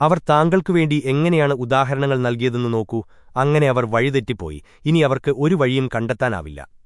അവർ താങ്കൾക്കുവേണ്ടി എങ്ങനെയാണ് ഉദാഹരണങ്ങൾ നൽകിയതെന്ന് നോക്കൂ. അങ്ങനെ അവർ വഴിതെറ്റിപ്പോയി. ഇനി അവർക്ക് ഒരു വഴിയും കണ്ടെത്താനാവില്ല.